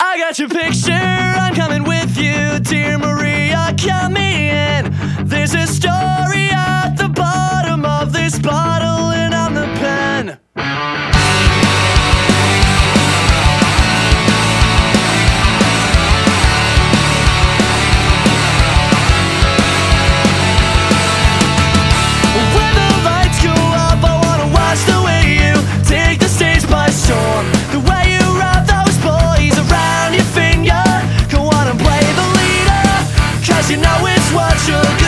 I got your picture, I'm coming with you, dear Maria, count me in. Cause you know it's what you're doing